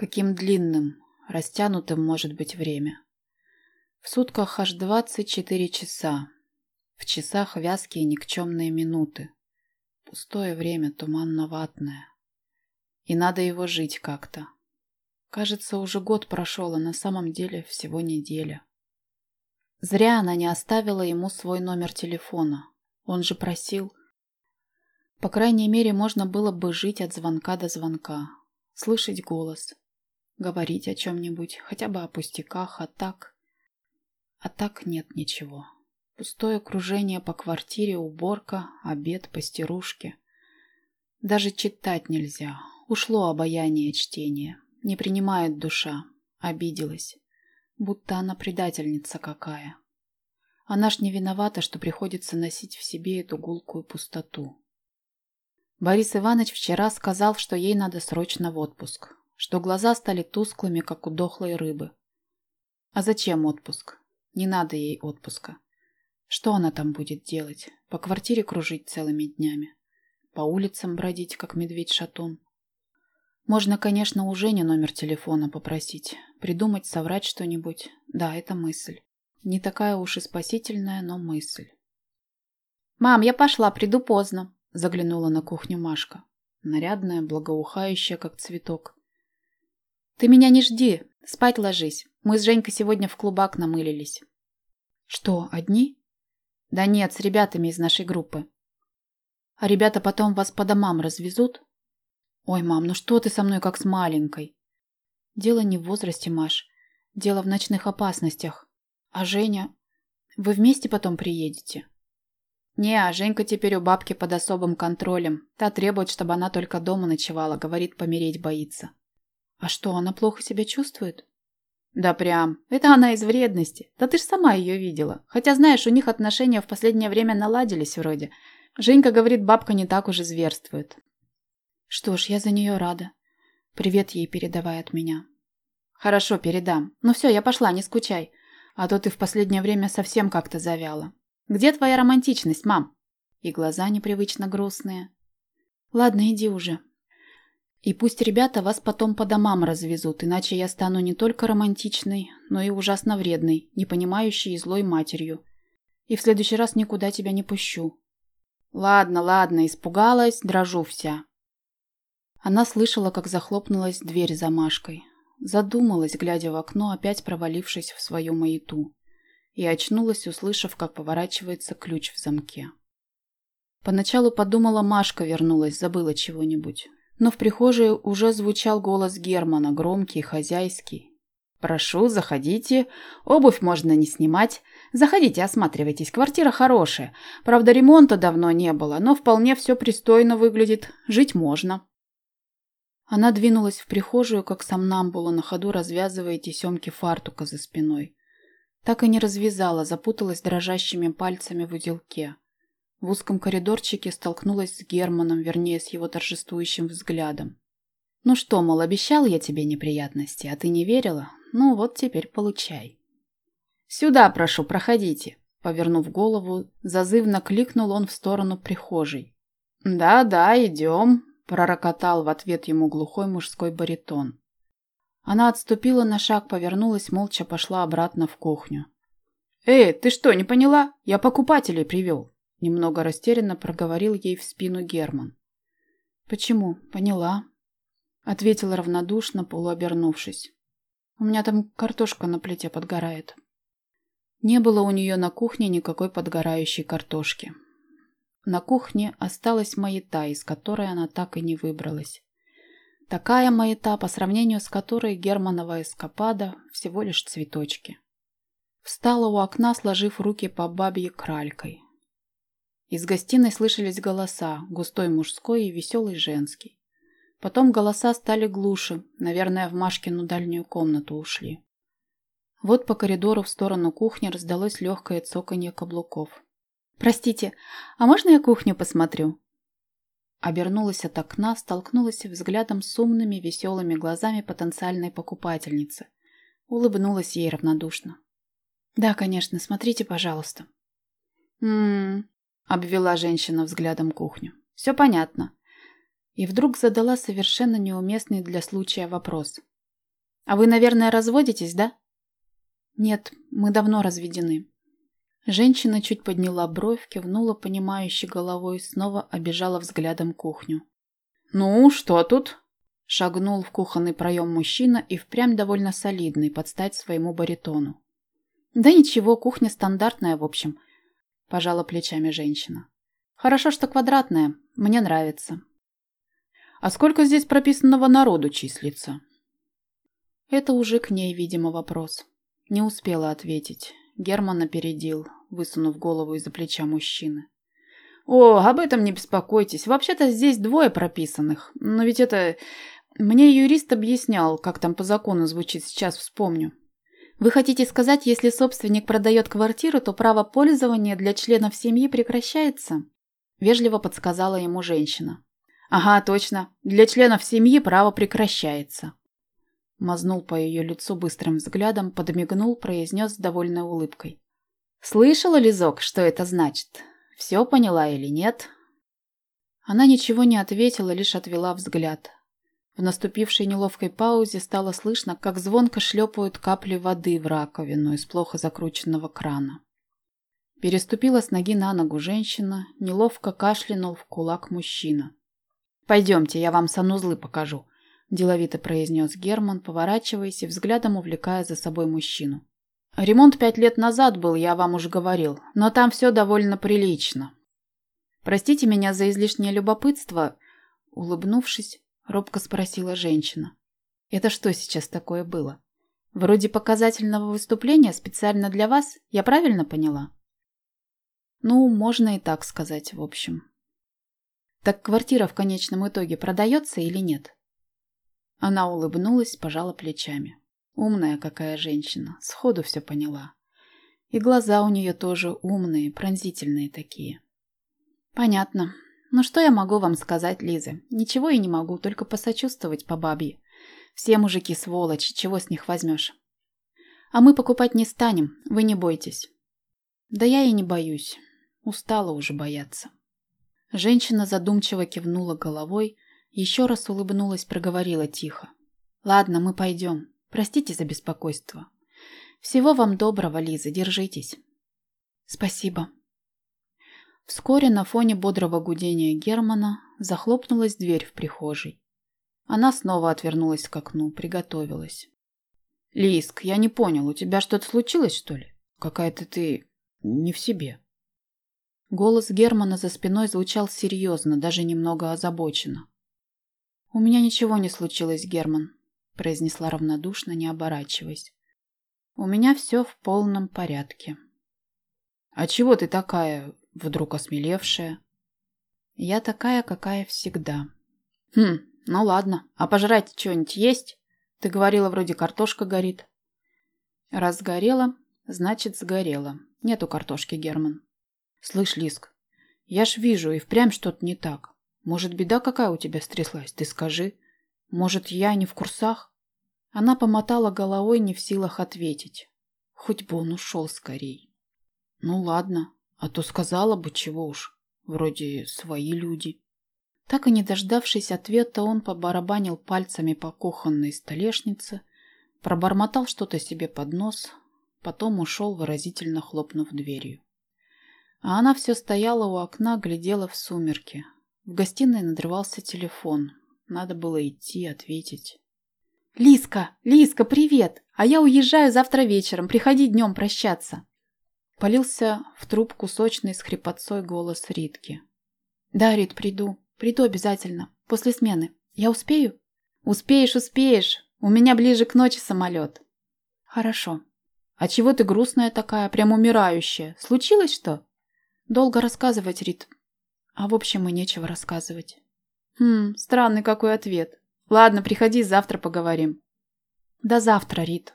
Каким длинным, растянутым может быть время. В сутках аж 24 часа. В часах вязкие никчемные минуты. Пустое время, туманно-ватное. И надо его жить как-то. Кажется, уже год прошел, а на самом деле всего неделя. Зря она не оставила ему свой номер телефона. Он же просил. По крайней мере, можно было бы жить от звонка до звонка. Слышать голос. Говорить о чем-нибудь, хотя бы о пустяках, а так... А так нет ничего. Пустое окружение по квартире, уборка, обед, постирушки. Даже читать нельзя. Ушло обаяние чтения. Не принимает душа. Обиделась. Будто она предательница какая. Она ж не виновата, что приходится носить в себе эту гулкую пустоту. Борис Иванович вчера сказал, что ей надо срочно в отпуск, что глаза стали тусклыми, как у дохлой рыбы. А зачем отпуск? Не надо ей отпуска. Что она там будет делать? По квартире кружить целыми днями? По улицам бродить, как медведь-шатун? Можно, конечно, у Жени номер телефона попросить, придумать, соврать что-нибудь. Да, это мысль. Не такая уж и спасительная, но мысль. «Мам, я пошла, приду поздно», — заглянула на кухню Машка. Нарядная, благоухающая, как цветок. «Ты меня не жди, спать ложись. Мы с Женькой сегодня в клубак намылились». «Что, одни?» «Да нет, с ребятами из нашей группы». «А ребята потом вас по домам развезут?» «Ой, мам, ну что ты со мной как с маленькой?» «Дело не в возрасте, Маш. Дело в ночных опасностях. А Женя... Вы вместе потом приедете?» «Не, а Женька теперь у бабки под особым контролем. Та требует, чтобы она только дома ночевала, говорит, помереть боится». «А что, она плохо себя чувствует?» «Да прям. Это она из вредности. Да ты ж сама ее видела. Хотя, знаешь, у них отношения в последнее время наладились вроде. Женька говорит, бабка не так уже зверствует. Что ж, я за нее рада. Привет ей передавай от меня. Хорошо, передам. Ну все, я пошла, не скучай. А то ты в последнее время совсем как-то завяла. Где твоя романтичность, мам? И глаза непривычно грустные. Ладно, иди уже. И пусть ребята вас потом по домам развезут, иначе я стану не только романтичной, но и ужасно вредной, не понимающей и злой матерью. И в следующий раз никуда тебя не пущу. Ладно, ладно, испугалась, дрожу вся. Она слышала, как захлопнулась дверь за Машкой. Задумалась, глядя в окно, опять провалившись в свою маяту. И очнулась, услышав, как поворачивается ключ в замке. Поначалу подумала, Машка вернулась, забыла чего-нибудь. Но в прихожей уже звучал голос Германа, громкий, хозяйский. «Прошу, заходите. Обувь можно не снимать. Заходите, осматривайтесь. Квартира хорошая. Правда, ремонта давно не было, но вполне все пристойно выглядит. Жить можно». Она двинулась в прихожую, как сомнамбула, на ходу развязывая тесемки фартука за спиной. Так и не развязала, запуталась дрожащими пальцами в узелке. В узком коридорчике столкнулась с Германом, вернее, с его торжествующим взглядом. «Ну что, мол, обещал я тебе неприятности, а ты не верила? Ну вот теперь получай». «Сюда, прошу, проходите», — повернув голову, зазывно кликнул он в сторону прихожей. «Да-да, идем», пророкотал в ответ ему глухой мужской баритон. Она отступила на шаг, повернулась, молча пошла обратно в кухню. «Эй, ты что, не поняла? Я покупателей привел!» Немного растерянно проговорил ей в спину Герман. «Почему? Поняла», — ответила равнодушно, полуобернувшись. «У меня там картошка на плите подгорает». Не было у нее на кухне никакой подгорающей картошки. На кухне осталась маята, из которой она так и не выбралась. Такая маята, по сравнению с которой Германова эскапада всего лишь цветочки. Встала у окна, сложив руки по бабье кралькой. Из гостиной слышались голоса, густой мужской и веселый женский. Потом голоса стали глуше, наверное, в Машкину дальнюю комнату ушли. Вот по коридору в сторону кухни раздалось легкое цоканье каблуков. «Простите, а можно я кухню посмотрю?» Обернулась от окна, столкнулась взглядом с умными, веселыми глазами потенциальной покупательницы. Улыбнулась ей равнодушно. «Да, конечно, смотрите, пожалуйста». «М-м-м», обвела женщина взглядом кухню. «Все понятно». И вдруг задала совершенно неуместный для случая вопрос. А вы, наверное, разводитесь, да? Нет, мы давно разведены. Женщина чуть подняла бровь, кивнула понимающей головой, снова обижала взглядом кухню. «Ну, что тут?» Шагнул в кухонный проем мужчина и впрямь довольно солидный, под стать своему баритону. «Да ничего, кухня стандартная, в общем», – пожала плечами женщина. «Хорошо, что квадратная. Мне нравится». «А сколько здесь прописанного народу числится?» Это уже к ней, видимо, вопрос. Не успела ответить. Герман опередил, высунув голову из-за плеча мужчины. «О, об этом не беспокойтесь. Вообще-то здесь двое прописанных. Но ведь это... Мне юрист объяснял, как там по закону звучит, сейчас вспомню. Вы хотите сказать, если собственник продает квартиру, то право пользования для членов семьи прекращается? Вежливо подсказала ему женщина. Ага, точно. Для членов семьи право прекращается. Мазнул по ее лицу быстрым взглядом, подмигнул, произнес с довольной улыбкой. «Слышала, Лизок, что это значит? Все поняла или нет?» Она ничего не ответила, лишь отвела взгляд. В наступившей неловкой паузе стало слышно, как звонко шлепают капли воды в раковину из плохо закрученного крана. Переступила с ноги на ногу женщина, неловко кашлянул в кулак мужчина. «Пойдемте, я вам санузлы покажу», – деловито произнес Герман, поворачиваясь и взглядом увлекая за собой мужчину. «Ремонт пять лет назад был, я вам уже говорил, но там все довольно прилично. Простите меня за излишнее любопытство», – улыбнувшись, Робко спросила женщина. Это что сейчас такое было? Вроде показательного выступления специально для вас, я правильно поняла? Ну, можно и так сказать, в общем. Так квартира в конечном итоге продается или нет? Она улыбнулась, пожала плечами. Умная какая женщина, сходу все поняла. И глаза у нее тоже умные, пронзительные такие. Понятно. Ну что я могу вам сказать, Лиза? Ничего и не могу, только посочувствовать по бабье. Все мужики сволочи, чего с них возьмешь? А мы покупать не станем, вы не бойтесь. Да я и не боюсь. Устала уже бояться. Женщина задумчиво кивнула головой, еще раз улыбнулась, проговорила тихо. Ладно, мы пойдем. Простите за беспокойство. Всего вам доброго, Лиза, держитесь. Спасибо. Вскоре на фоне бодрого гудения Германа захлопнулась дверь в прихожей. Она снова отвернулась к окну, приготовилась. «Лиск, я не понял, у тебя что-то случилось, что ли? Какая-то ты не в себе». Голос Германа за спиной звучал серьезно, даже немного озабоченно. «У меня ничего не случилось, Герман», – произнесла равнодушно, не оборачиваясь. «У меня все в полном порядке». «А чего ты такая вдруг осмелевшая. Я такая, какая всегда. Хм, ну ладно. А пожрать что-нибудь есть? Ты говорила, вроде картошка горит. Раз сгорела, значит сгорела. Нету картошки, Герман. Слышь, Лиск, я ж вижу, и впрямь что-то не так. Может, беда какая у тебя стряслась? Ты скажи. Может, я не в курсах? Она помотала головой, не в силах ответить. Хоть бы он ушел скорей. Ну ладно, а то сказала бы, чего уж. Вроде свои люди. Так и не дождавшись ответа, он побарабанил пальцами по кухонной столешнице, пробормотал что-то себе под нос, потом ушел, выразительно хлопнув дверью. А она все стояла у окна, глядела в сумерки. В гостиной надрывался телефон. Надо было идти, ответить. «Лиска! Лиска, привет! А я уезжаю завтра вечером. Приходи днем прощаться!» Полился в трубку сочный с хрипотцой голос Ритки. «Да, Рит, приду. Приду обязательно. После смены. Я успею?» «Успеешь, успеешь. У меня ближе к ночи самолет». «Хорошо. А чего ты грустная такая, прям умирающая? Случилось что?» «Долго рассказывать, Рит. А в общем и нечего рассказывать». «Хм, странный какой ответ. Ладно, приходи, завтра поговорим». «До завтра, Рит».